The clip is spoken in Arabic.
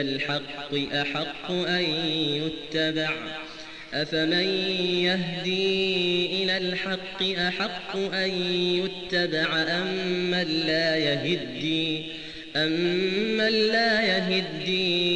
إلى الحق أحق أن يتبع؟ أفمن يهدي إلى الحق أحق أن يتبع أم من لا يهدي؟ أمن لا يهدي